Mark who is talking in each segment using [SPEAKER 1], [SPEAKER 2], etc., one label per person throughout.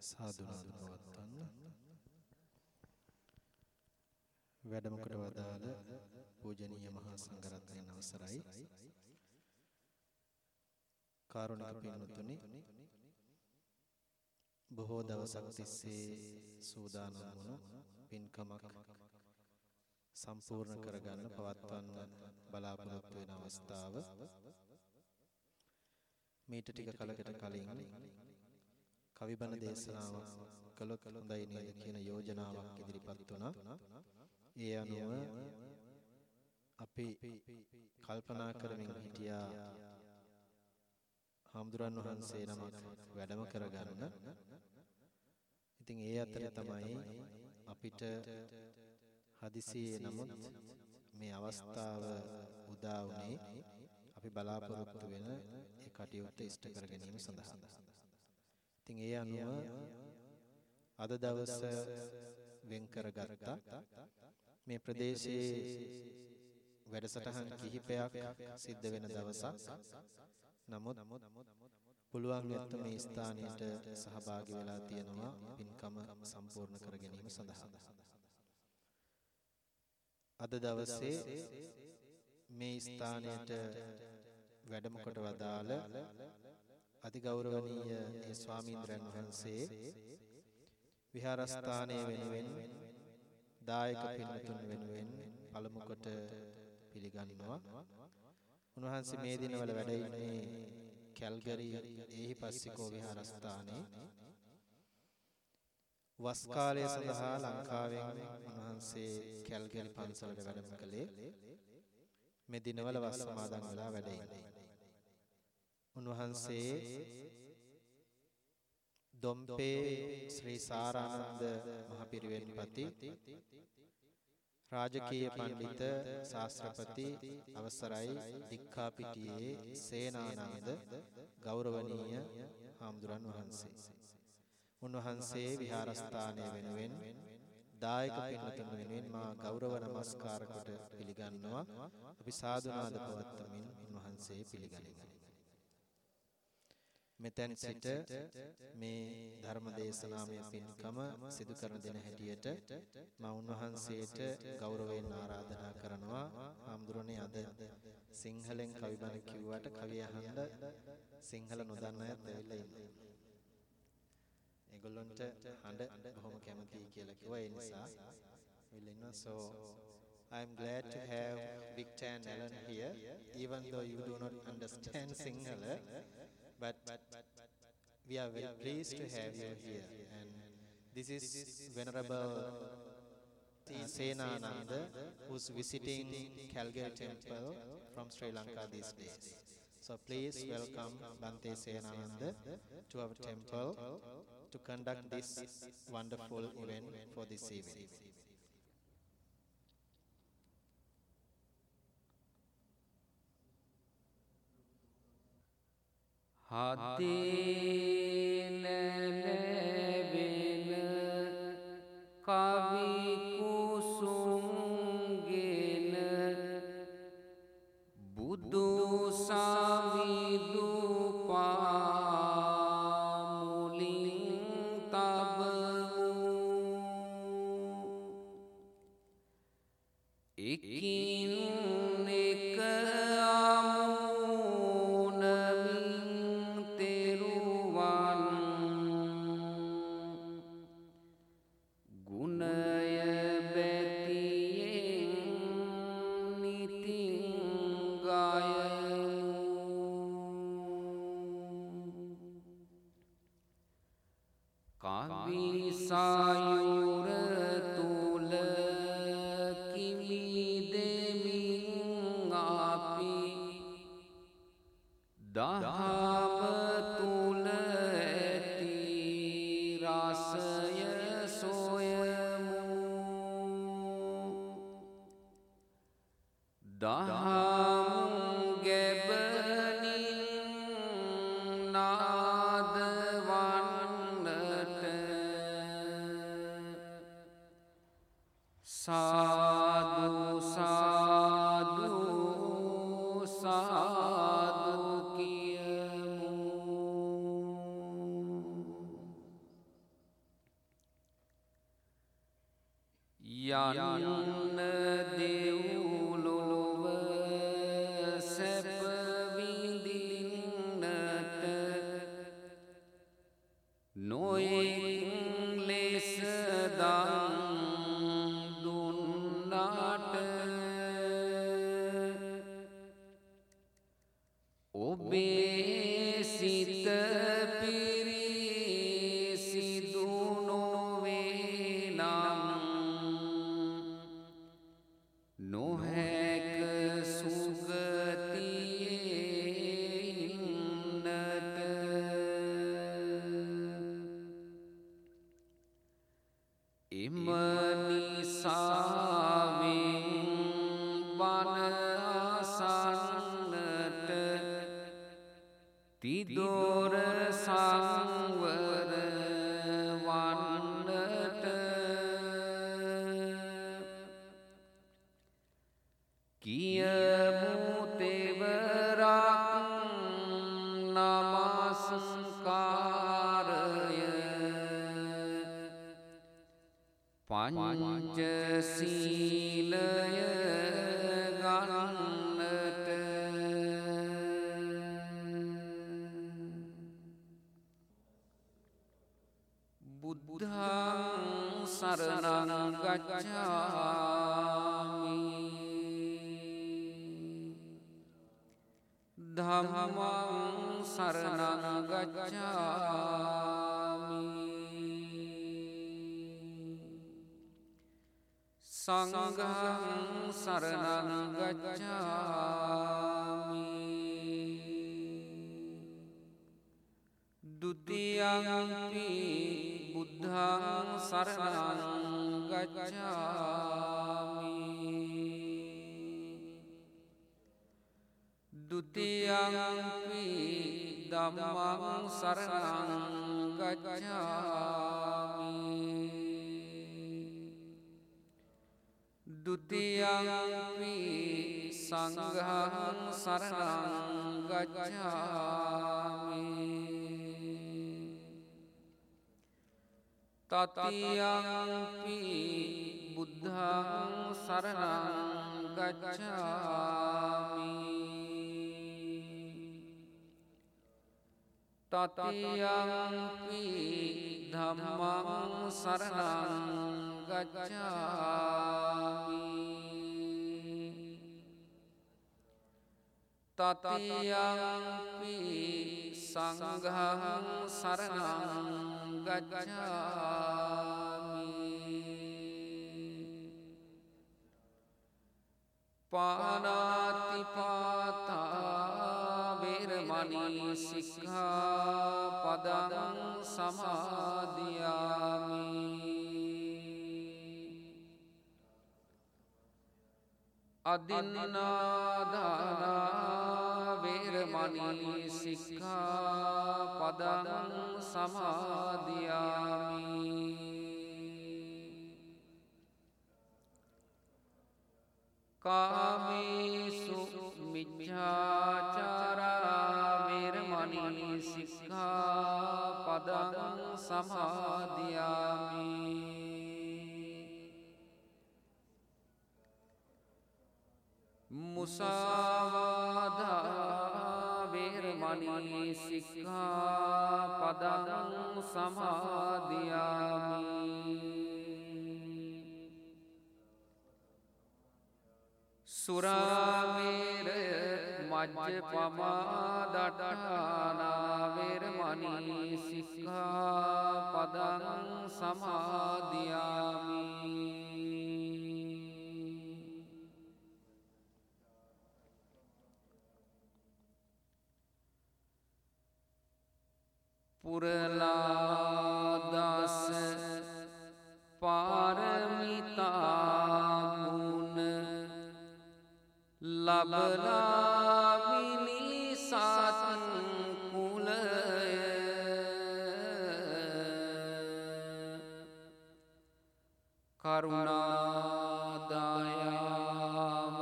[SPEAKER 1] සාදුනාද පවත්වන්න වැඩම කොට වදාළ පූජනීය මහා සංඝරත්නයන් අවසරයි. කාරුණික පින්වතුනි බොහෝ දවසක් තිස්සේ සූදානම් වුණු පින්කමක් සම්පූර්ණ කරගන්න පවත්වන්න බලාපොරොත්තු වෙන අවස්ථාව. මීට ටික කලකට කලින් කවිබන දේශනාවක් කළොත් හොඳයි නේද කියන යෝජනාවක් ඉදිරිපත් වුණා. ඒ අනුව අපි කල්පනා කරමින් හිටියා හාමුදුරන් වහන්සේ නමක් වැඩම කරගන්න. ඉතින් ඒ අතරේ තමයි අපිට හදිසියේ නමුත් මේ අවස්ථාව උදා වුණේ අපි බලාපොරොත්තු වෙන ඒ කටයුත්ත ඉෂ්ට කර ගැනීම සඳහා. ඉතින් ඒ අනුව අද දවස වෙන් කරගත්තා මේ ප්‍රදේශයේ වැඩසටහන් කිහිපයක් සිද්ධ වෙන දවසක්. නමුත් පුළුවන් වෙත්ත මේ ස්ථානයට සහභාගී වෙලා තියෙනවා පින්කම සම්පූර්ණ කර ගැනීම සඳහා. අද දවසේ මේ ස්ථානයට වැඩම කොට වදාළ අතිගෞරවනීය ඒ ස්වාමීන්ද්‍රයන් වහන්සේ විහාරස්ථානයේ වෙනුවෙන් දායක පින්තුන් වෙනුවෙන් පළමු කොට පිළිගන්නවා. උන්වහන්සේ මේ දිනවල වැඩ ඉන්නේ කැල්ගරි ඒහිපස්සිකෝ විහාරස්ථානයේ වස් කාලය සඳහා ලංකාවෙන් උන්වහන්සේ කැල්ගරි පන්සලට වැඩම කළේ මේ දිනවල වස් සමාදන් වෙලා වැඩ ඉන්නේ. උන්වහන්සේ දොම්පේ ශ්‍රී සාරානන්ද මහපිරිවෙන්පති රාජකීය පඬිත ශාස්ත්‍රපති අවසරයි දික්ඛාපිටියේ සේනානන්ද ගෞරවනීය හාමුදුරන් වහන්සේ. උන්වහන්සේ විහාරස්ථානය වෙනුවෙන් දායක පින්වතුන් වෙනුවෙන් මා ගෞරව නමස්කාර කොට පිළිගන්නවා. අපි සාදුනාද පවත්වමින් උන්වහන්සේ පිළිගනිමු. මෙතෙන් සිට මේ ධර්ම දේශනාමය පින්කම සිදු කරන දෙන හැටියට මා උන්වහන්සේට ගෞරවයෙන් ආරාධනා කරනවා. හාමුදුරනේ අද සිංහලෙන් කවි බණ කිව්වට කවිය අහන්න සිංහල නොදන්න අයත් ඇවිල්ලා ඉන්නවා. ඒගොල්ලන්ට හඬ බොහොම කැමතියි කියලා කිව්වා. ඒ නිසා ඇවිල්ලා ඉන්නවා. So I'm glad to have Victor and Alan here even though you do not understand Sinhala but we are very pleased to have you here. And this is Venerable uh, Senananda, who's visiting Calgary Temple from Sri Lanka these days. So please welcome Bante Senananda to our temple to conduct this wonderful event for this evening.
[SPEAKER 2] හදේන ලැබෙන කවි පානාතිපාතාවෙරමනී සික්හා පදනං සමාධයාමී අදින්නනාධානාවෙරමනී සික්හා පදනං සමාධයාමී. කාමේසු මිච්ඡාචාරාමේරමණී සික්ඛාපදං සමාදියාමි මුසාවාදා වේරමණී සික්ඛාපදං සමාදියාමි සුරාවීරය මජ්්‍ය පමාදටටානාවරමනී සිසිහා පදනං සමාධයාමී පුරලාදස පාරමිතා ලබලා මිනිසාත් කුලය කරුණාදායාව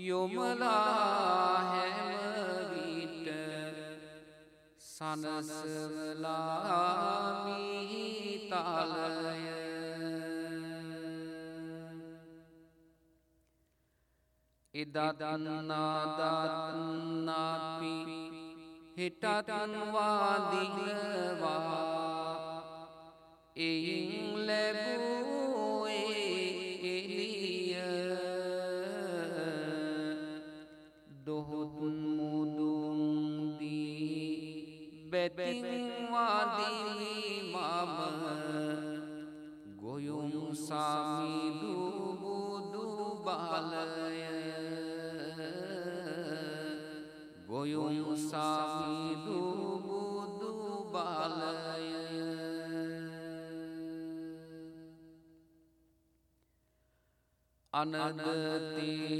[SPEAKER 2] යොමලා හැමවිට සනසවලා මිහිතලය එදදන්නාදන්නාපි හිටටන්වාදිනවා එයින් ලැබූේ එලිය දොහොතුන් මුදුන්දී බැතිවාදී මම. ගොයුම් සාමිදු ගොයුම් සාමිදු බුදු බලය අනදතෙරිදු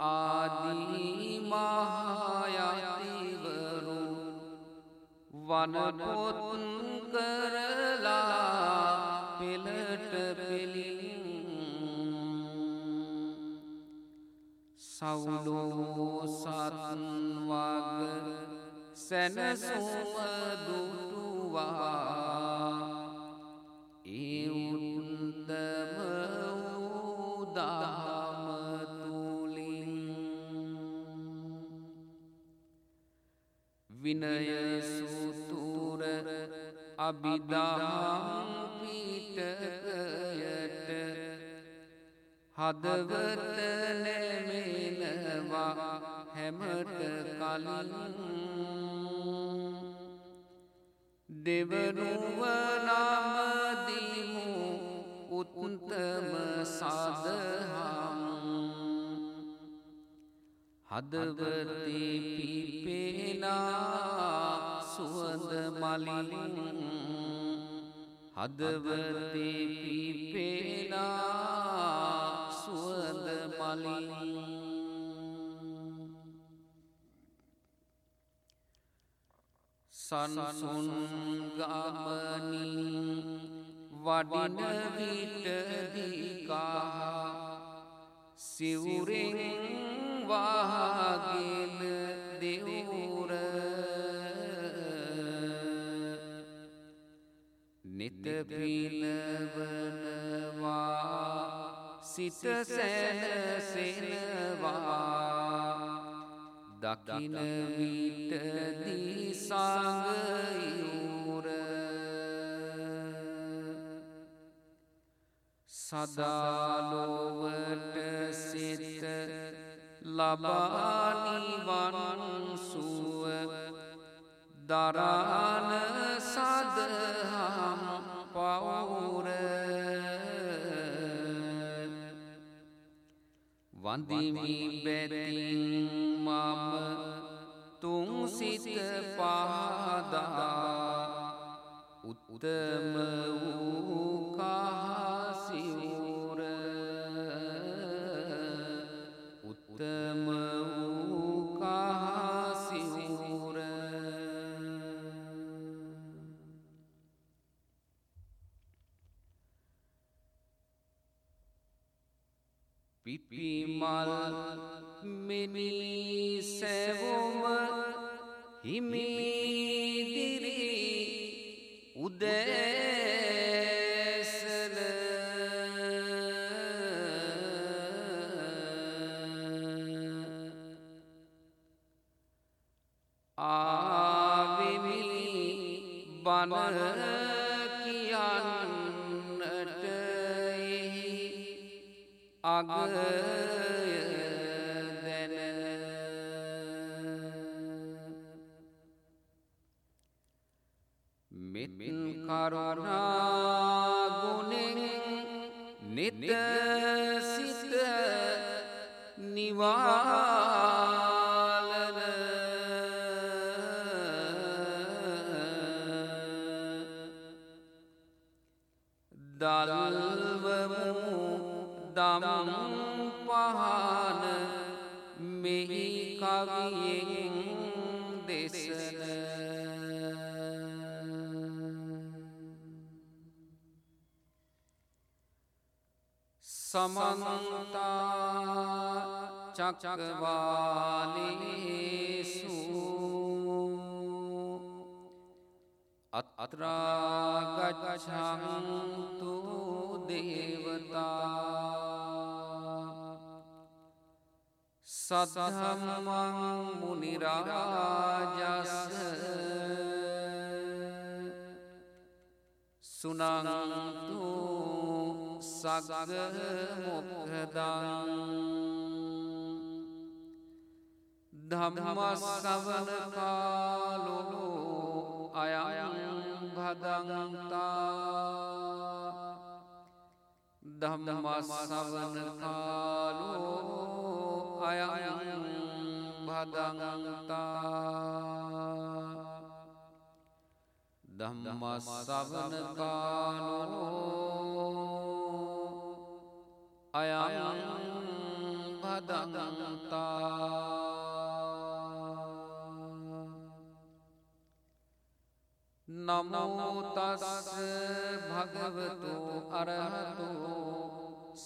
[SPEAKER 2] ආදී මහායතිවරු වනපොත් සවුලෝ සත්වග සැනසුම දුටුවා. ඒ උත්තම උදාමතුලින් විනය සුතුර අභිදාම් පිටකයට හදවත නැමෙනවා හැමට කලින් දෙවනුව නමදිමු උත්තම සදහම්. හදවතේ පිපෙනා සුවඳ මලින්. හදවතේ පිපෙනා සන්සුන් ගමනින් වඩින විටදිකා සිවුරෙන් වාගෙන දෙවුර නිත පිලවනවා සිත සැනසෙනවා දකින විටදී සංගයුර සදාලොවට සිත ලබානිවන් සුව දරාන සදහම් පවුර වඳිමි බැතින් මම තුන් සිත පහදා උත්තම වූ කහසිවුර උත්තම වූ කහසිවුර පිපිමල් මිනි සැවොම හිමිදිරි උදෑසල ආවිමි බන කියන්නට එහි සදහම්මං මුනිරාජස්ස සුනන්තු සගග මොක්හදං ධම්මස්සවන කාලොලෝ අයයන් භදගන්තා ධම්මස්සවන කාලෝ අයයන් භදගන්තා ධම්මස්සවන කාලෝ අයයන් භදගන්තා නමෝතස්ස භගවතු අරහතු।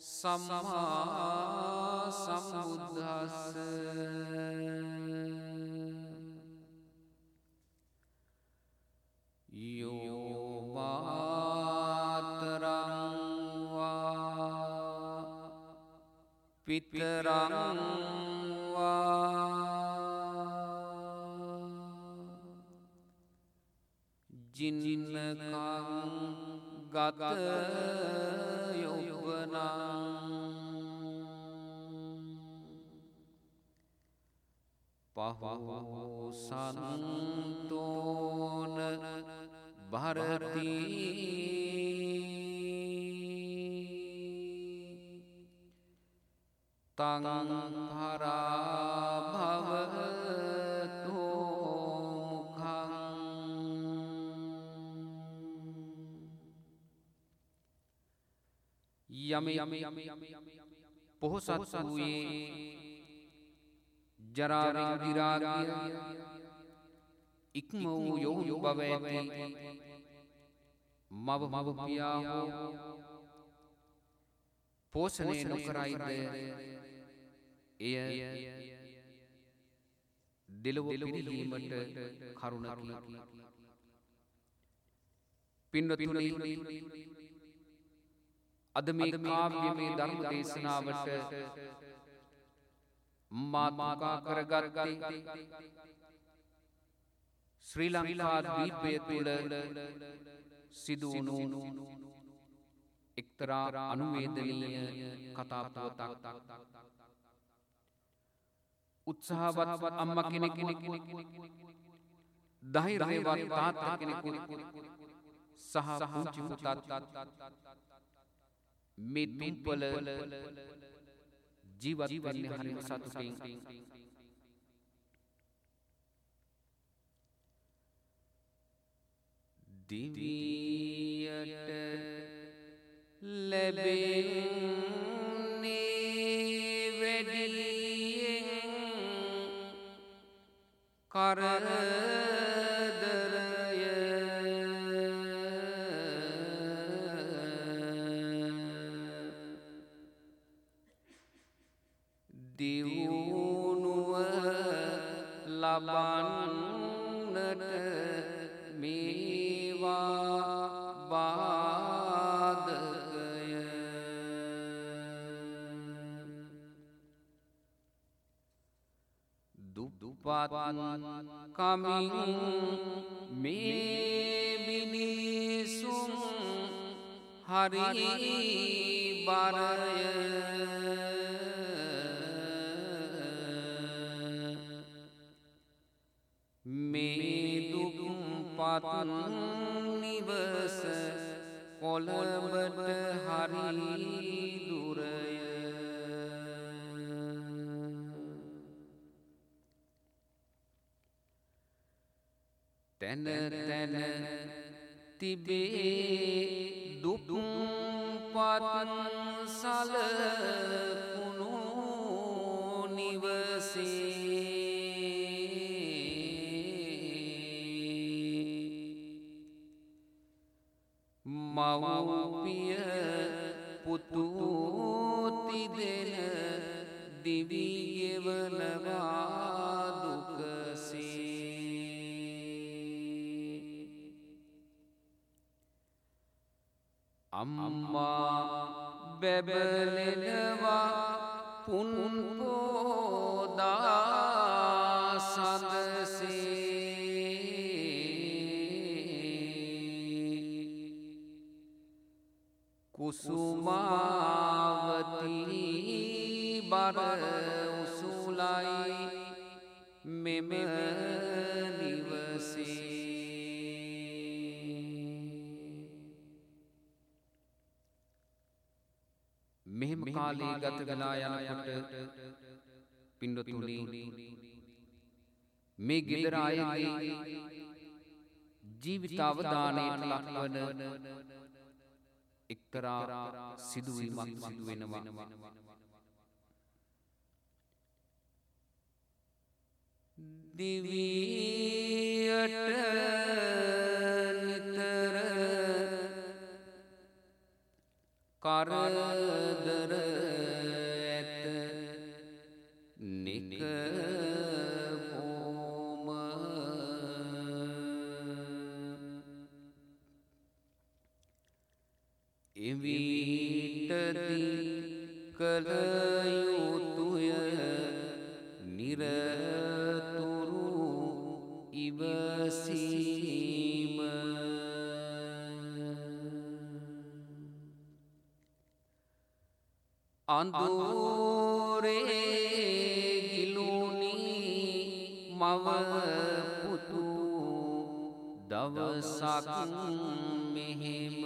[SPEAKER 2] සම්මා සම්බුද්ධස්ස යෝමාතරංවා පිතරංවා ජින්නකං ගත යොබනං පහසන්තෝන භරති. තං යම යම පොහොසත් වූයේ ජරාවිරාගිය ඉක්ම වූ යොහු බව ඇති. මව මව පියාහෝ පෝෂණය නොකරයිද? එය දෙලොව පිරිහීමට කරුණකි. පින්වතුනි අද මේ කාව්‍යමේ ධර්ම දේශනාවට මාමාකා කරගරගයි ශ්‍රී ලංකා දීපය තුළ සිදුවුණු එක්තරා අනුවේදනීය කතාපුවතක් උත්සාහවත් අම්ම කෙනෙකෙනෙ දහිරයවත් තාතා කෙනෙකු සහ පුංචි පුතත් මේ තුම්පල ජීවත් වන්නේ හරිම සතුටින්. දිවියට ලැබෙන්නේ වැඩියෙන් කරදරය කමින් මේ මිනිසුන් හරි බරය. මේ දුක්පත් නිවස කොළඹට හරි තැන තැන තිබේ දුපුම් පතන් සලකුණු නිවසේ. මවවිය පුතුතිදෙන දිවී බැබලෙනවා පුන්පෝදා සදසේ කුසුමාවතිී බර උසුලයි මෙම කාලේ ගත වෙලා යනකොට පින්ඩොතුනි මේ ගෙදර අයගේ ජීවිත අවධානයට ලක්වන එක්තරා සිදුවීමක් සිදුවෙනවා. දිවීයට කරදර ඇත අඳුරේ ගිලුණි මවපුතු දවසක් මෙහෙම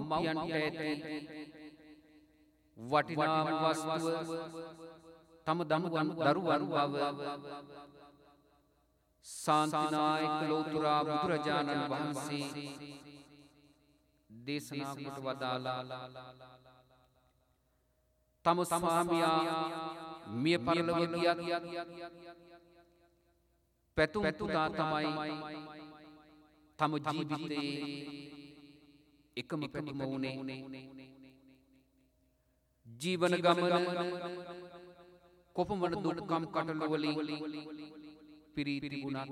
[SPEAKER 2] මව්පියන්ට ඇති වටිනාම වස්තුව තම දමුවන් දරුවන් බව. සාන්තිනායක ලෝතුරා බුදුරජාණන් වහන්සේ දේශනාකොට වදාලා තම සමාමියා මිය පරලව ගියත් පැතුම් පුතා තමයි තම ජීවිතයේ එකම පැතුම වුණේ. ජීවන ගමන කොපමණ දුක්කම් කටලුවලින් පිරී තිබුණත්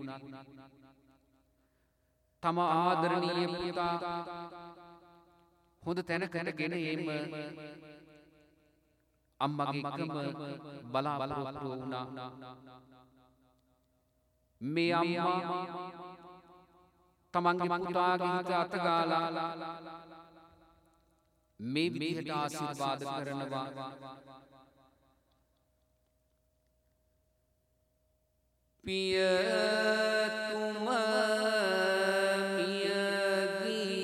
[SPEAKER 2] තම ආදරණීය පුතා හොඳ තැනකට ගෙන එම අම්මගේ එකම බලාපොරොත්තු වුණා. මේ අම්මා තමන්ගේ පුතාගේ හිත අතගාලා මේ විදිහට ආශිර්වාද කරනවා. පියතුම මියගියද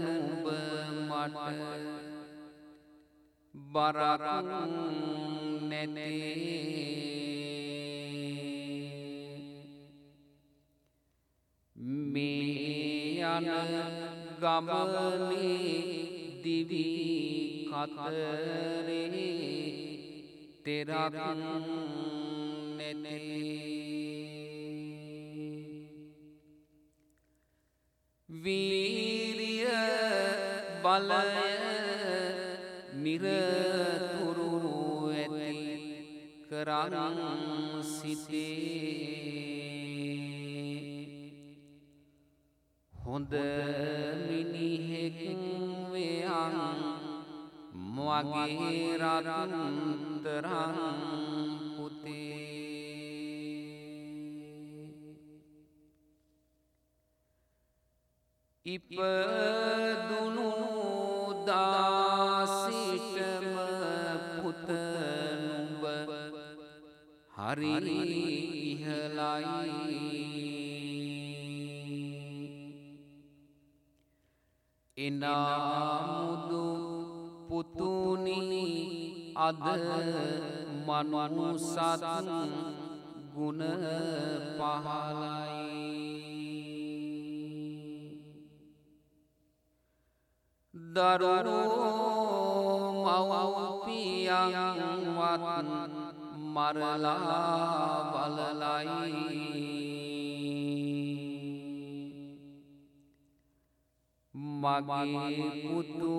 [SPEAKER 2] නුඹ මට බරක් නැතේ මේ යන ගමනේ දිවී කතරේ තෙරක් වීරිය බලය නිරතුරුරු ඇති කරන්න සිතේ හොඳ මිනිහෙක් වෙයන් මගේ රත්තරන් පුතේ. ඉපදුනු දාසිටම පුතනුඹ හරි ඉහලයි එනාමුදු පුතුනි අද මනුසත් ගුණ පහලයි. දරුණෝ මවපියන්වත් මරලා බලලයි. මගේ පුතු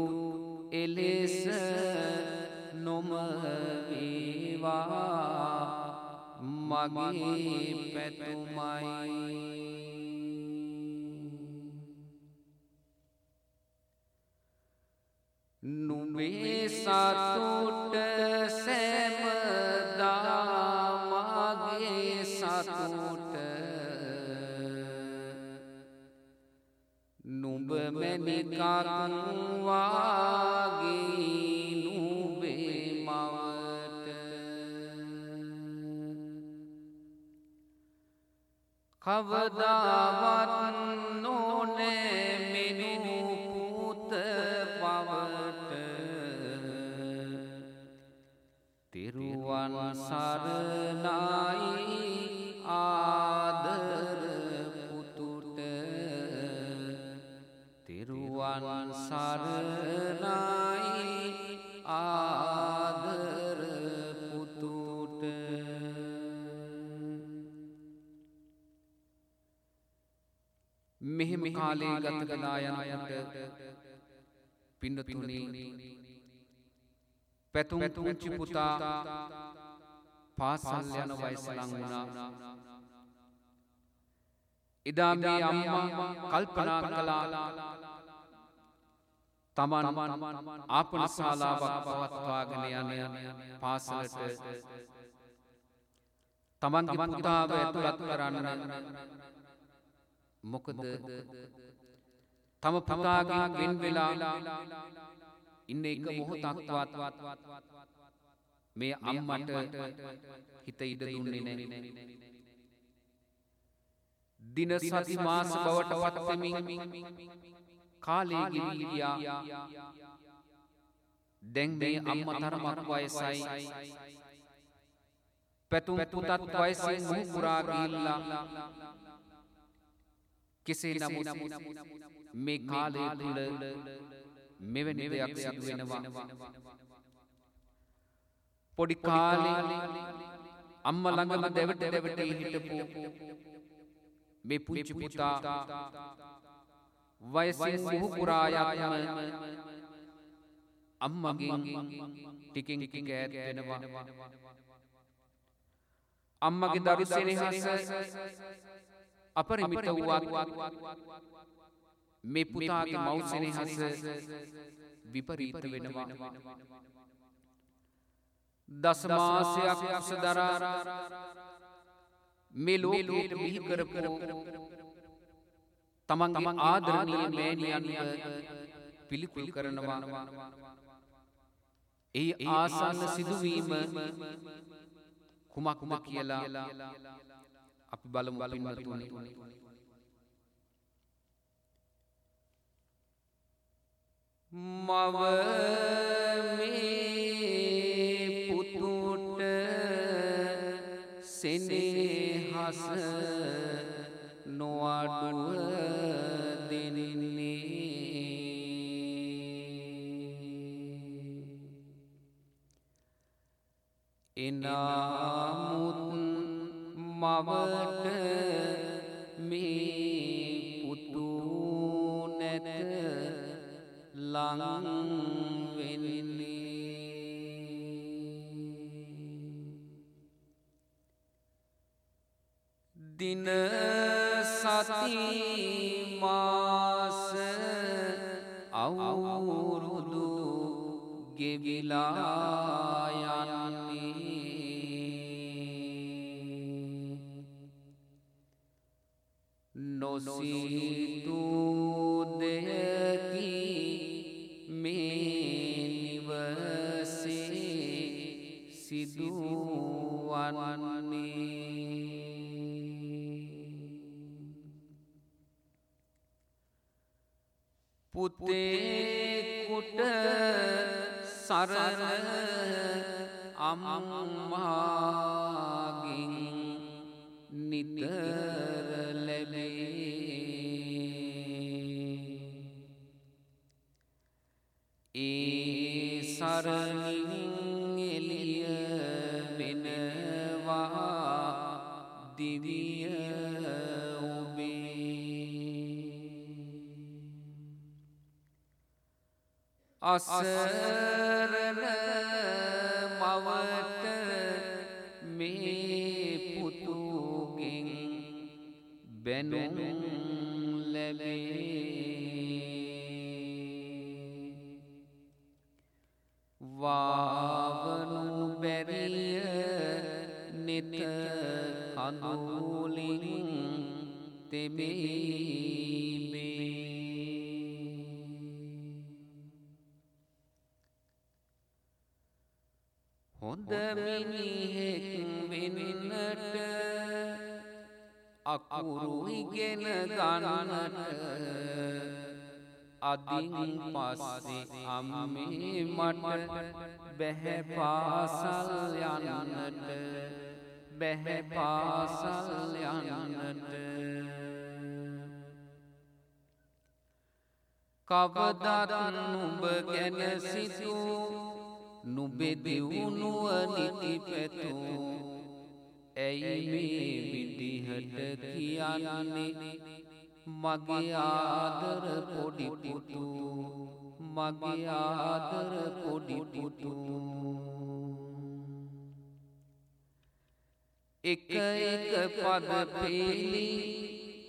[SPEAKER 2] එලෙස නොමවේවා. මගේ පැතුමයි. නුඹේ සතුට සැමදාමගේ නුඹ මැනිකක්වාගේ නුබේ මවට කවදාවත් නොනෑ මෙනු පුත පවට. තිරුවන් සරණයි කාලේ ගත කලා යනයට පිඩතුනේ පැතුම් පුංචි පුතා පාසල් යන වයිසලං වුණා. එදා මේ අම්මා කල්පනා කලා තමන් ආපන ශාලාවක් පවත්වාගෙන යන පාසලට තමන්ගේ පුතාව ඇතුළත් කරන්න මොකද තම පුතාගේ වෙන් වෙලා ඉන්න එක මොහොතක්වත් මේ අම්මට හිත ඉඩ දුන්නේ නෑ දින සති මාස බවට පත්වෙමින් කාලේ ගිරිගියා දැන් මේ අම්ම තරමක් වයසයි. පැතුම් පුතත් වයසින් මුහුකුරා ගිල්ලා කෙසේ නමුත් මේ කාලය තුළ මෙවැනි දෙයක් සිදු වෙනවා පොඩි කාලේ අම්ම ළඟම දෙවට දෙවට හිටපු මේ පුංචි පුතා වයසින් මුහු පුරායම අම්මගෙන් ටිකින් ටික ඈත් වෙනවා අම්මගේ දරු සෙනෙහස අපරිමිත වුවත් මේ පුතාගේ මෞසෙනෙහස විපරීත වෙනවා. දසමාසයක් අස දරා මේ ලෝකයට බිහිකරපු තමන්ගේ ආදරණීය මෑණියන්ව පිළිකුල් කරනවා. ඒ ආසන්න සිදුවීම කුමක් කුමක් කියලා අපි බලමු පින්වතුනි මව මේ පුතුට සෙනෙහස නොඅඩුව දෙන්නේ. එනාමුත් මවට මේ පුතු නැත ලංවෙන්නේ දින සතිමාස අවුරුදු ගෙවිලා යන්නේ නොසිතු දෙයකි මේ නිවසේ සිදුවන්නේ. පුතේකුට සරණ අම්මාගින් බැහැ පාසල් යන්නට කවදත් නුඹ ගැන සිතූ නුබෙදිවුණුව නිති පැතුූ ඇයි මේ විදිහට කියන්නේ? මගේ ආදර පොඩිපුතු මගේ ආදර පොඩිපුතු එක එක පද පේලි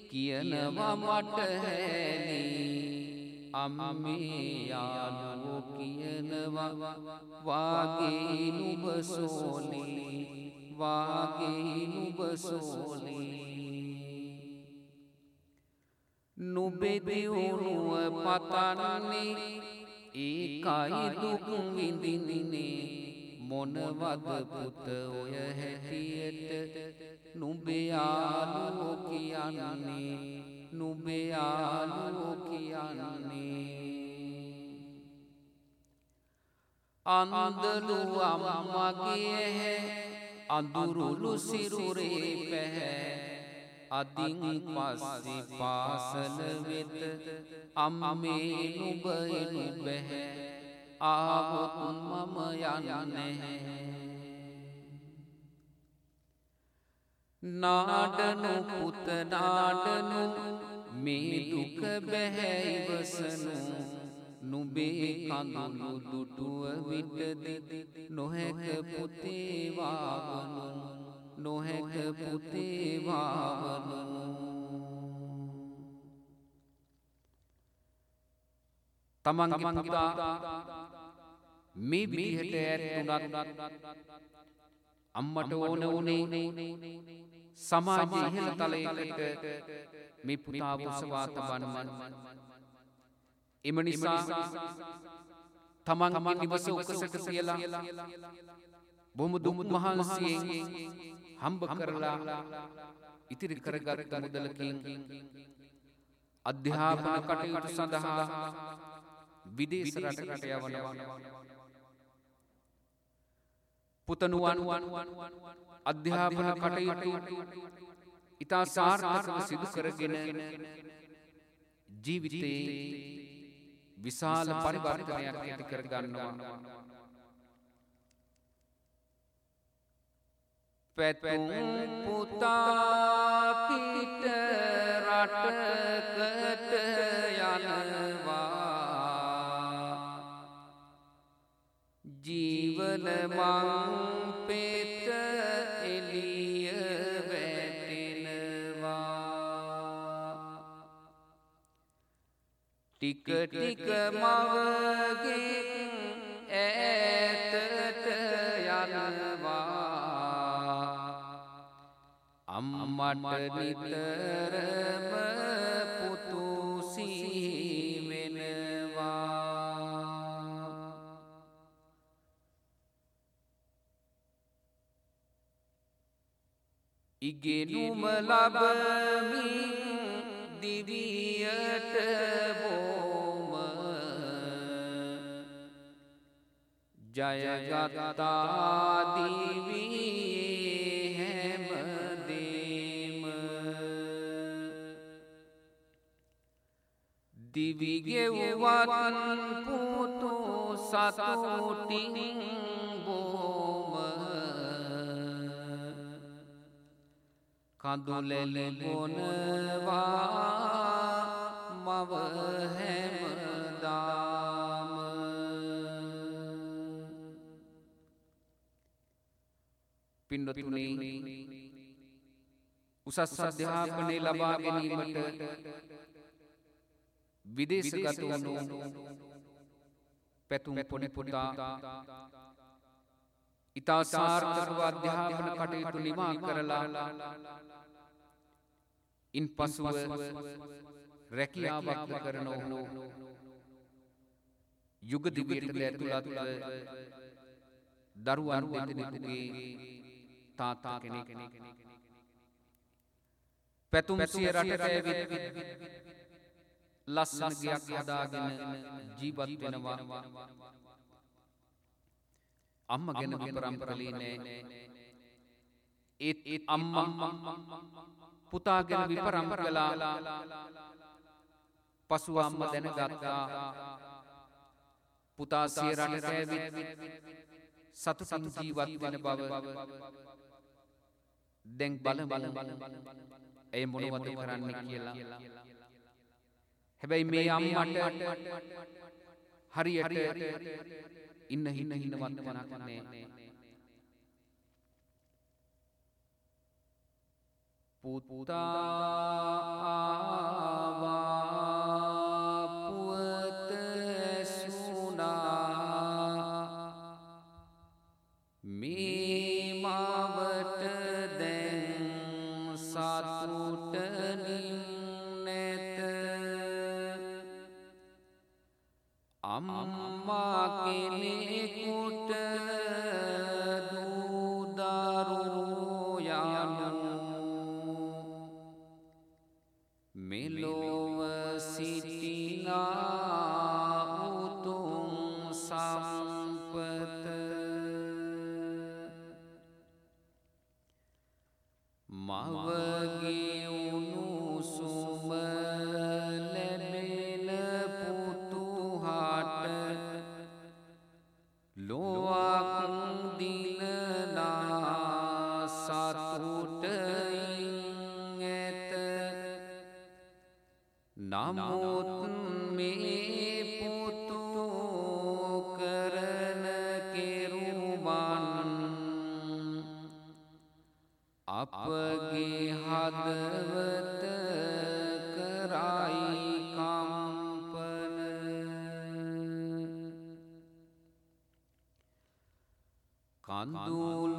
[SPEAKER 2] කියනවා මට හැලී අම්මේ යාලුවෝ කියනවා වාගේ නුබ සෝලී වාගේ නුබ සෝලී නුබෙදිවුණුව පතන්නේ ඒකයි දුකුම් විඳින්නේ මොනවද පුත? ඔය හැටියට නුබයාලුවෝ කියන්නේ නුබයාලුවෝ කියන්නේ. අන්දලු අම්මගේ හැ අඳුරුලු සිරුරේ පැහැ. අදින් පස්සි පාසල වෙත අම්මේ නුබයනු බැහැ. ආවොත් මම යන්නේ. නාඩනු පුත නාඩනු මේ දුක බැහැයිවසනු නුබේ කඳුළු දුටුව විටද නොහැක පුතේවාවනු නොහැක පුතේවාවනු තමන්ගේ පුතා මේ විදිහට ඇත්තුනත් අම්මට ඕන වනේ සමාජ ඉහළ තලයකට මේ පුතා උසවාත බන්මන් එම නිසා තමන් නිවස උකසට කියලා බොහොම දුක් මහන්සියෙන් හම්බ කරලා ඉතිරි කරගත් මුදලකින් අධ්‍යාපන කටයුතු සඳහා විදේශ රටකට යවනවා. පුතනුවන් අධ්‍යාපන කටයුතු ඉතා සාර්ථකව සිදු කරගෙන ජීවිතයේ විශාල පරිවර්තනයක් ඇති කරගන්නවා. පැතුම් පුතාපිට ටික ටික මවගේ ඈතට යනවා අම්මට නිතරම පුතුසී වෙනවා ඉගෙනුම ලබමින් දිවියට जय गता देवी हेम देम दिवी गे वन पूतो सतोटी बोम। कादुले बोनवा मव है පින්නතුනේ උසස් අධ්‍යාපනය ලබා ගැනීමට විදේශගත වුණු පැතුම් පොඩි පොඩිතා ඉතා සාර්ථකව අධ්‍යාපන කටයුතු නිමා කරලා ඉන් පසුව රැකියාවක් කරන ඔහු යුගදිවියට ඇතුළත්ව දරුවන් දෙදෙනෙකුගේ තාතා කෙනෙක්. පැතුම් සිය රටට ලස්සන ගයක් හදාගෙන ජීවත් වෙනවා. අම්ම ගැන කළේ නෑ. ඒත් ඒත් අම්මම් පුතා ගැන විපරම් කළා. පසුව අම්ම දැනගත්තා. පුතා සිය රටට සතුටින් ජීවත් වෙන බව දැන් බලමු. ඇය මොනවද කරන්න කියලා. හැබැයි මේ අම්මට හරියට ඉන්න හින්න හින්නවත් තැනක් නෑ පුතාවා අම්මා කෙනෙකුට কান্দুল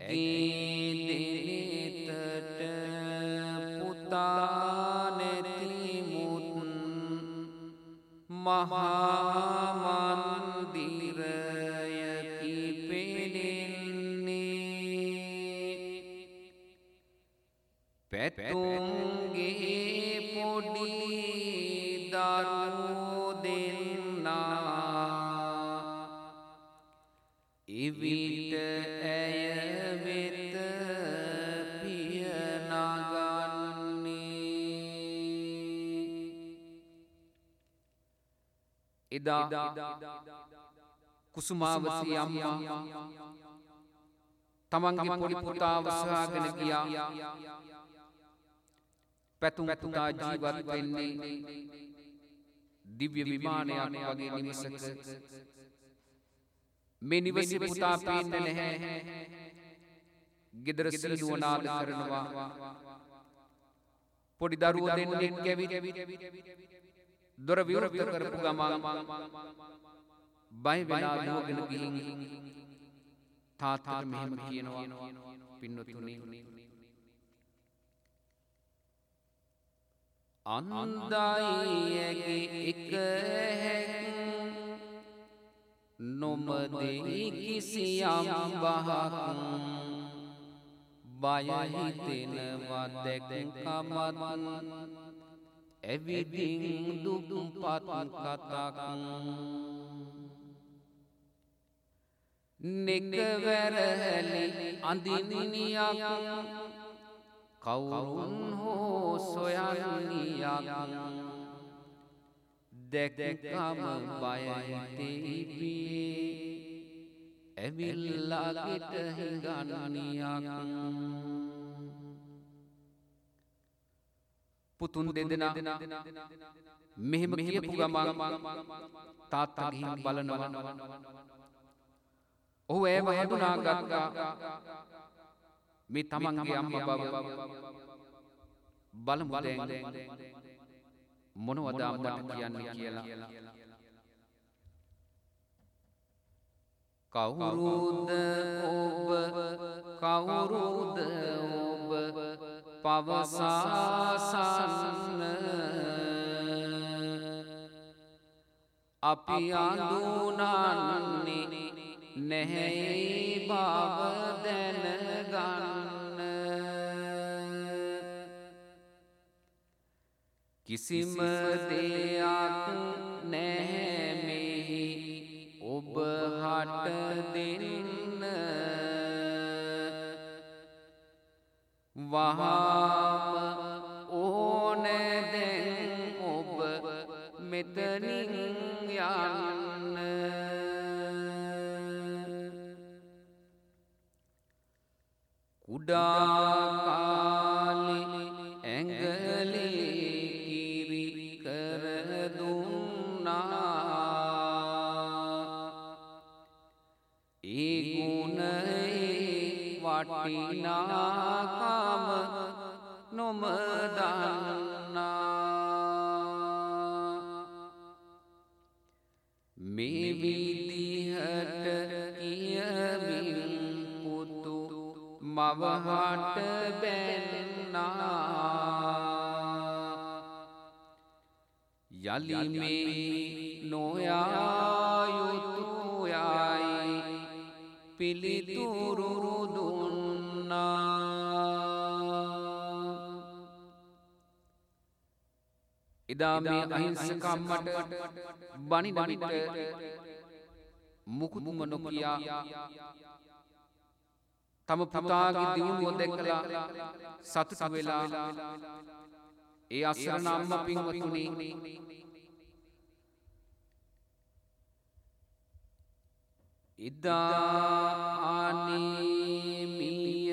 [SPEAKER 2] ඇගේ කුසුමාවසී අම්මා. තමන්ගේ පොඩි පුතාව සොයාගෙන ගියා. පැතුම් පුතා ජීවත් වෙන්නේ දිව්‍ය විමානයක් වගේ නිවසක. මේ නිවසේ පුතා පේන්නේ නැහැ. ගෙදර සිහිනුවනාද කරනවා. පොඩි දරුවෝ දෙන්නෙක් කැවිත් දොර විවෘත කරපු ගමන් බය වෙලා දුවගෙන ගිහින් තාත්තට මෙහෙම කියනවා පින්නතුනි. අන්දයියගේ එක හැක් නොමදෙහි කිසියම් බහක් බයහිතෙනවා දැකකමත් ඇවිදින් දුදුම් පත් කතක් නෙකවැරහැලි අඳිනිනියක් කවුරුන් හෝ සොයනියක් දැකකම බයහිතේපියේ ඇවිල්ලාගෙට හිඟන්නනියක් පුතුන් දෙදෙනා මෙහෙම කියපු ගමන් තාත්තා ගිහින් බලනවා. ඔහු ඇව හඳුනා ගත්තා. මේ තමන්ගේ අම්ම බව. බලමු දැන් මොනවද අම්මට කියන්නේ කියලා. කවුරුද ඔබ? කවුරුද ඔබ? පවසාසන්න අපි අඳුනන්නේ නැහැයි බව දැනගන්න කිසිම දෙයක් නැහැමෙහි ඔබ හට දෙන්න වහාම කුඩාකාලි මවහට බැන්නා. යලිමේ නොයායුතුයයි පිළිතුරු දුන්නා. එදා මේ අහිංසකම්මට බනිනවිට මුකුතුම නොකියා තම පුතාගේ දියුණුව දැකලා සතුට වෙලා ඒ අසරණ අම්මා පින්වතුනි එදා අනේමිය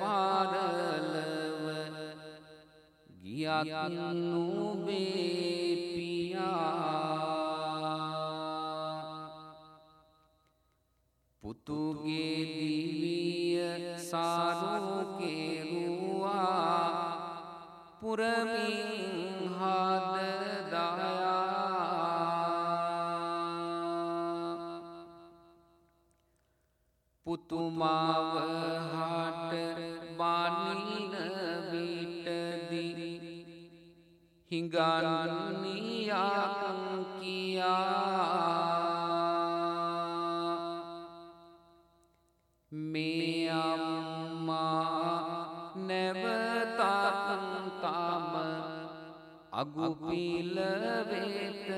[SPEAKER 2] පාරලව ගියත් නුබේ පියා පුතුගේ දිවිය පුරමින් හදදයා පුතුම ඔබතුමාව හට බානින විටදී හිඟන්නියක් කියා. මේ අගුපිල වෙත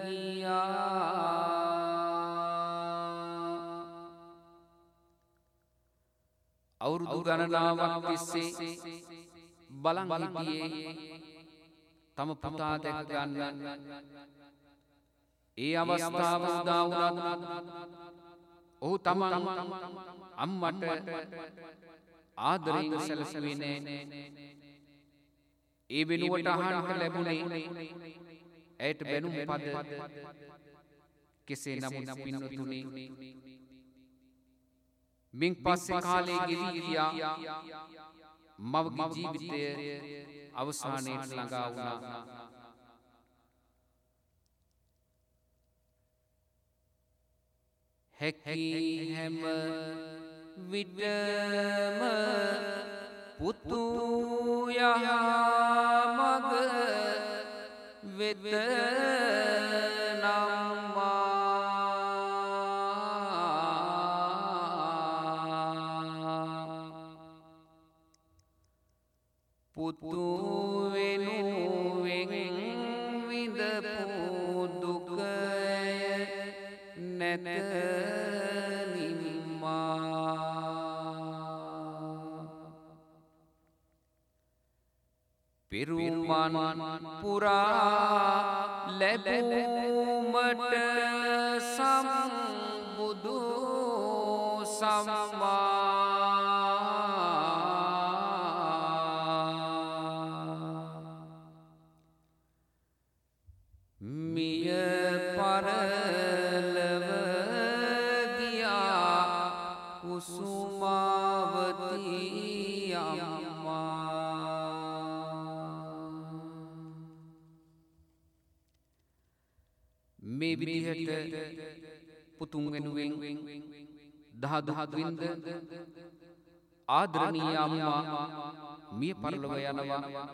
[SPEAKER 2] ගියා. අවුරුදු ගණනාවක් තිස්සේ බලන් හිටියේ තම පුතා දැක ගන්න. ඒ අවස්ථාව උදා වුණත් ඔහු තමන් අම්මට ආදරයෙන් සැලසුවේ නෑ ඒ වෙනුවට අහන්ට ලැබුණේ ඇයට බැනුම් පද කෙසේ නමුත් පින්නතුනේ. මින් පස්සේ කාලේ ගෙවී ගියා. මවගේ ජීවිතය අවසානයට ළඟා වුණා. හැකි හැම විටම පුතු යහමග වෙත පිරුමන් පුරා ලැබූමට සම්බුදු මේ විදිහට පුතුන් වෙනුවෙන් දහදහදවින්ද ආදරණීය අම්මා මිය පරලොව යනවා.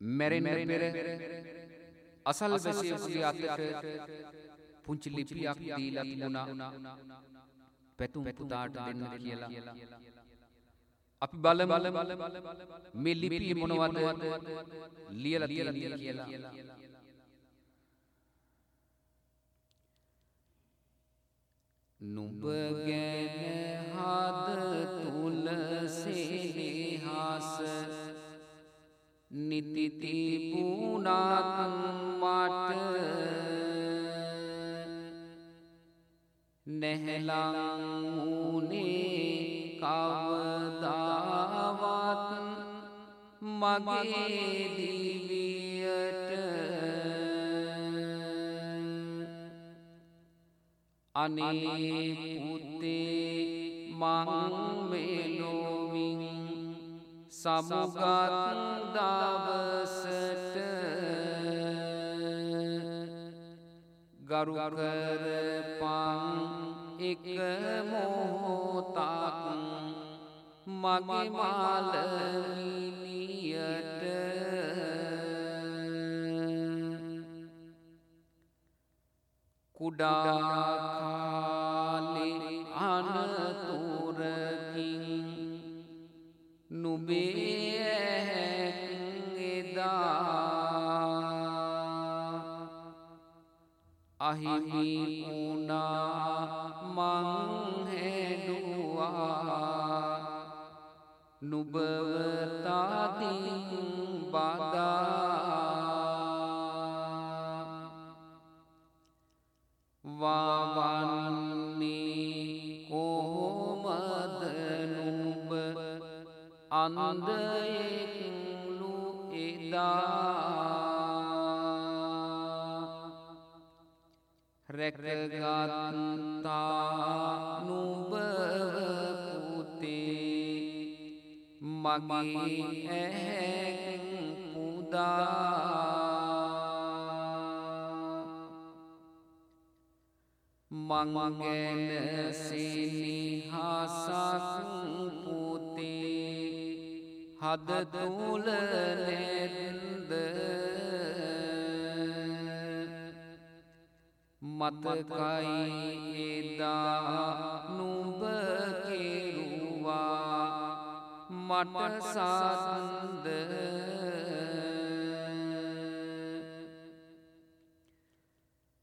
[SPEAKER 2] මැරෙන්න පෙර අසල් වැසියකුගේ අතට පුංචි ලිපියක් දීලා තිබුණා. පැතුම් පුතාට දෙන්න කියලා? අපි බල බල මේ ලිපිය මොනවද? ලියලා තියෙන්නේ කියලා නුඹ ගැන හද තුල සෙනෙහස නිතිතිබුණත් මට නැහැලංුනේ කවදාවත් මගේ අනේ පුතේ මං මෙලොවින් සමුගත් දවසට ගරුකරපං එක මොහොතක් මගේ මාලමිනියට කුඩාකාලෙ අනතුරකින් නුබේ එදා අහිමි වුණා මංහැඩුවා නුබවතාතින් බදා වවන්නේ කොහොමද නුඹ අන්දයෙක්ලු එදා? රැකගත්තා නුඹ පුතේ මගේ ඇහැන් පුදා මංගැන සිනිහස පොතේ හද තුල නැද්ද මතකයි එදා නුඹ කෙරුවා මට සාසන්ද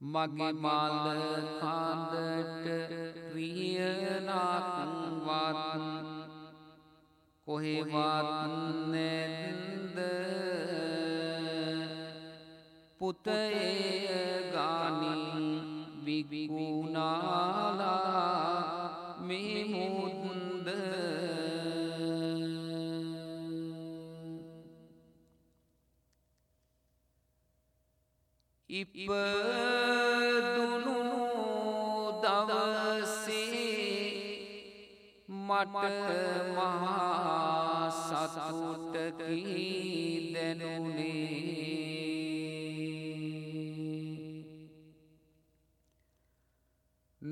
[SPEAKER 2] මගේ මල්ල කාන්දට රියනක්වත් කොහෙවත් නැද පුතේ ගානින් විගුණාලා මේ ඉපදුණු දවසේ මට මහා සතුටකී දැනුනේ.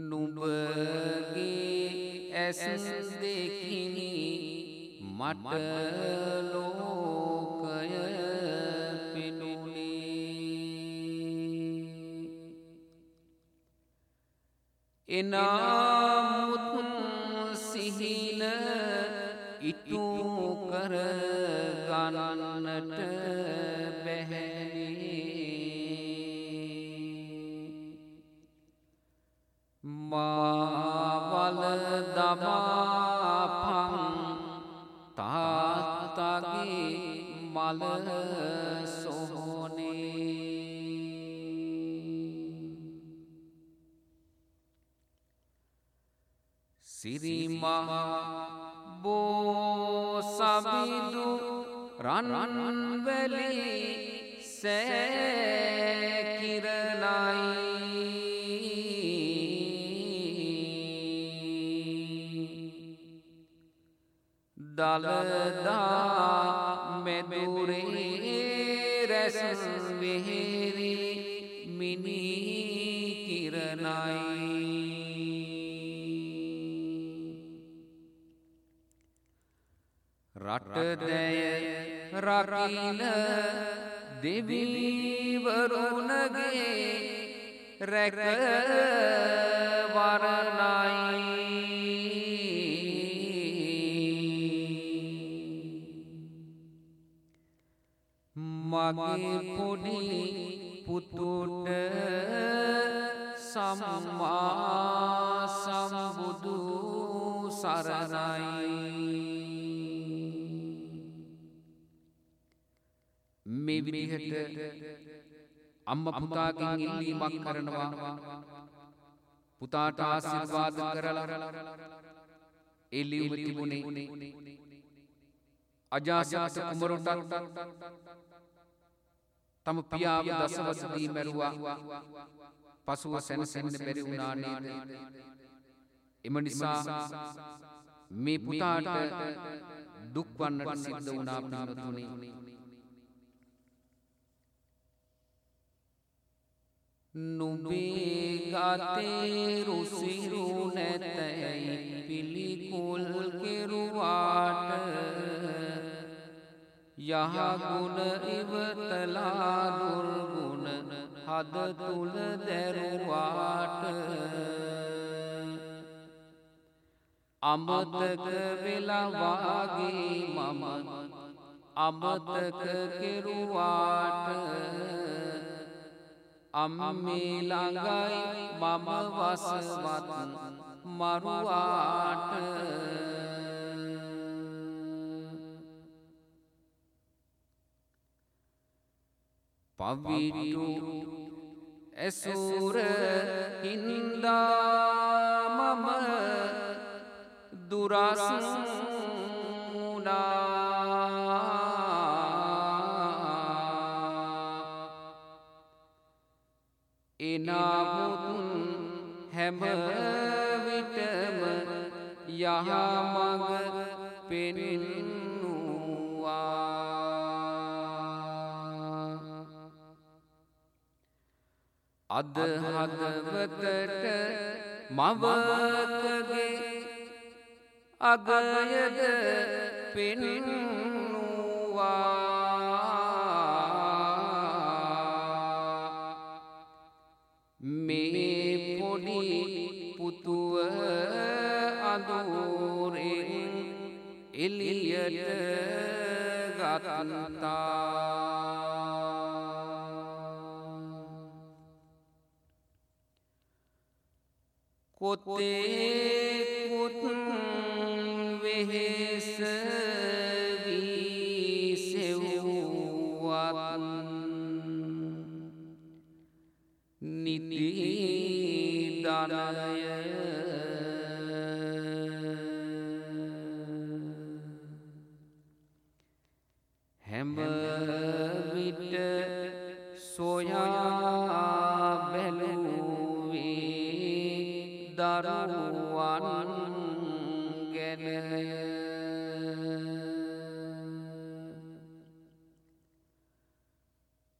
[SPEAKER 2] නුඹගේ ඇස් දෙකිනි මට ලෝකය එනාමුත් සිහින ඉටු කර ගණන්නට බැහැනේ. මාවල දමාපං තාත්තගේ මල සිරිමහා බෝසබිදු රන්වැලි සෑකිරණයි දළදා මෙදුරේ රැසස් වෙහෙරි මිනිකිරණයි රටදැය රකින දෙවිවරුණගේ රැකවරණයි මගේ පොඩි පුතුට සම්මා සම්බුදු සරණයි. මේ විදිහට අම්ම පුතාගෙන් ඉල්ලීමක් කරනවා. පුතාට ආශිර්වාද කරලා එළියුම තිබුණේ අජාසත් කුමරුටත් තම පියාව දසවසදී මැරුවා. පසුව සැනසෙන්න බැරි වුණා නේද? එම නිසා මේ පුතාට දුක් වන්නට සිද්ධ වුණා පින්වතුනි. නුඹේ ගතේ රුසිරු නැතැයි පිළිකුල් කෙරුවාට යහගුණ ඉවතලා දුර්ගුණ හද තුළ දැරුවාට අමතක වෙලවාගේ මම අමතක කෙරුවාට අම්මේ ළඟයි මම වසවත් මරුවාට. පවිටු ඇසුර හින්දා මම දුරසුනා එනමුත් හැමවිටම යහමග පෙනෙන්නවා අද හදවතට මවකගේ අගයද පෙන්වා එලියට ගත්තා කොත්තේකුත් වෙහෙස වී සෙව්වත් නිති ධනය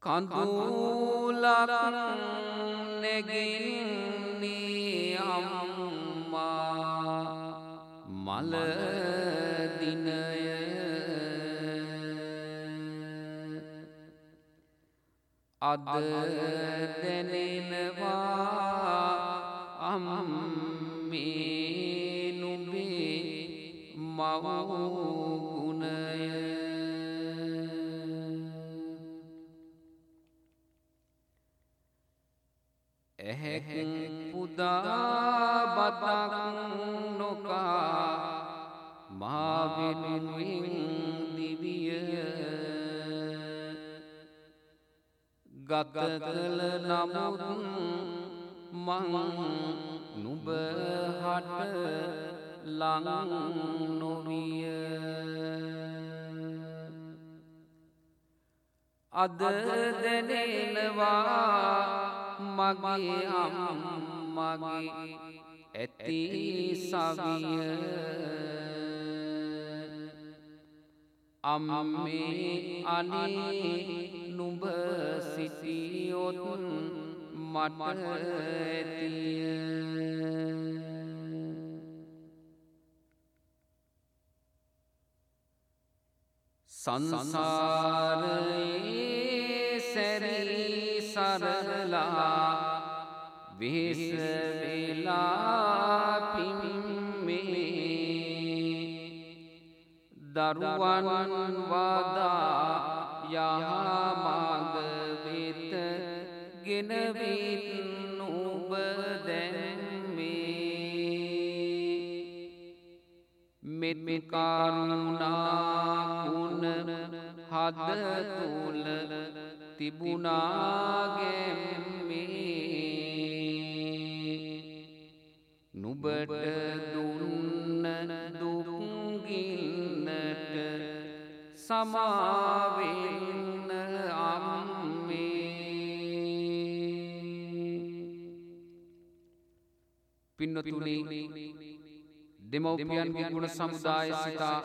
[SPEAKER 2] කඳුලක් නැගෙන්නේ අම්මා මලදිනය අද දැනෙනවා අම්මේ නුබේ මවගුණය පුදා බතක් නොකා මාවෙනුවෙන් දිවිය. ගත කළ නමුත් මං නුබ හට ලං නොවිය. අද දැනෙනවා මගේ අම්මගේ ඇති සවිය. අම්මේ අනේ නුඹ සිටියොත් මට ඇතිය. සංසාරයේ සැරී සරලා වෙහෙසවෙලා පිම්මේ දරුවන් වදා යහමග වෙත ගෙනවිත් නුබ දැම්මේ මෙත් කරුණාකුණ හද තුල තිබුණාගෙම්මේ නුබට දුන්න දුක්ගින්නට සමාවෙන්න අම්මේ. පින්නතුනේ දෙමව්පියන්ගේ ගුණ සමුදාය සිතා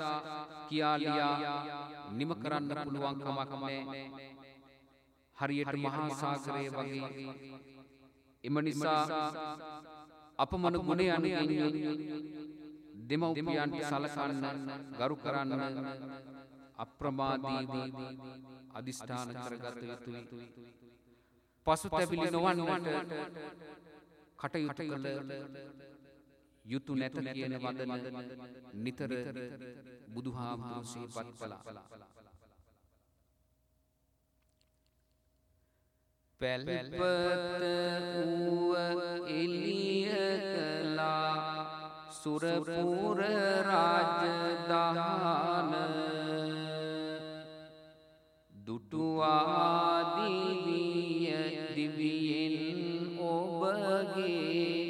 [SPEAKER 2] කියාලියා නිම කරන්න පුළුවන් කමක් නෑ හරියට මහා සාගරය වගේ. එම නිසා අපමණ ගුණයන්ගෙන් දෙමව්පියන්ට සලකන්න ගරු කරන්න අප්‍රමාදීව අධිෂ්ඨාන කරගත යුතුයි පසුතැවිලි නොවන්නට කටයුතු කළ යුතු නැත කියන වදන නිතර බුදුහාමුදුරු සිහිපත් කළා. පැල්පත වූව එලිය කළා සුරපුර රාජදහන දුටුවාදිවිය දිවියෙන් ඔබගේ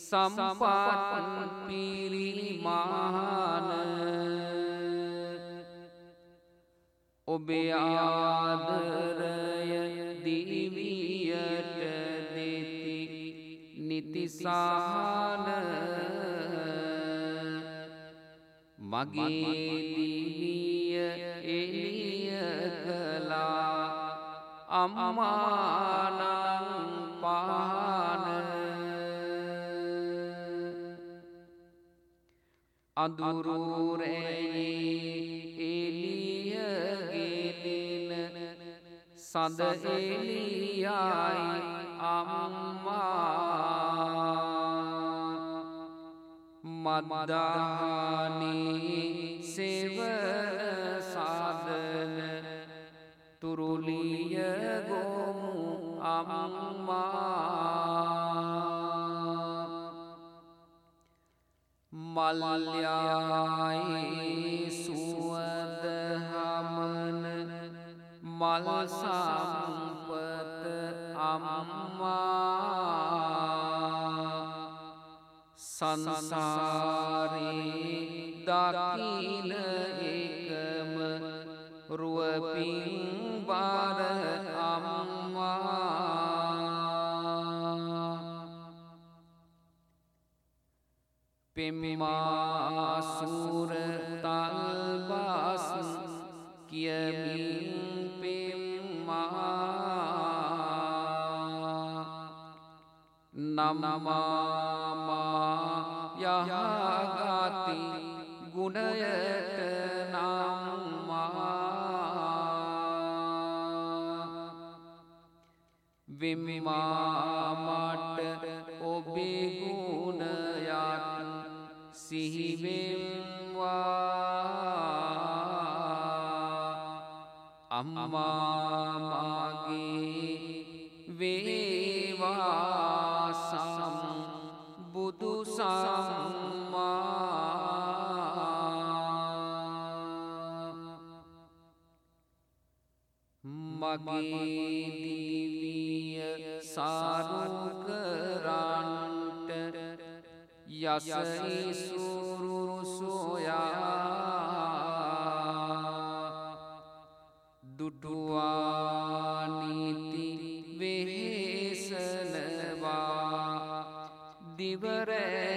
[SPEAKER 2] සම්පත් පිරිමාන ඔබේ ආදරය නිතිසාන මගේ දිවිය එලිය කලා අම්මානං පාන. අඳුරූරැයි එලියගෙනෙන සඳ එලියයි අම්මා මදදානී සෙවන සාධන තුරුලිය ගොමු අම්මා මල්ලයායි සුවද හමන මල්සම්පත අම්මා සංසාරී දකින එකම රුවපින් බාර අම්මා පෙම්මාසුර තල්බාස කියමින් පෙම්මා නමමාමා යහගති ගුණයට නම්මා. විමිමාමට ඔබේ ගුණයක් සිහිවෙම්වා අම්මාමාගේ වේවාසම් සම්මා මගේදිවිය සාරුකරන්ට යසයි සුරුසොයා දුටුවානීති වෙහෙසනවා දිවරෑනොම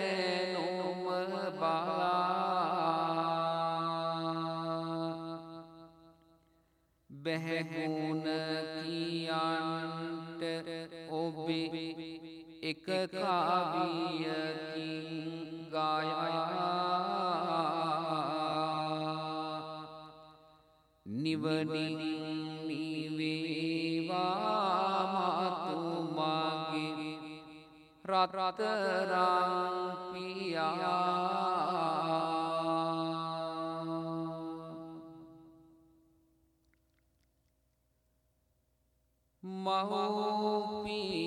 [SPEAKER 2] බැහැගුණ කියන්ට ඔබේ එක කාවියකින් ගායා. නිවනින් නිවේවාමතුමාගේ රත්තරංපියා مہو پی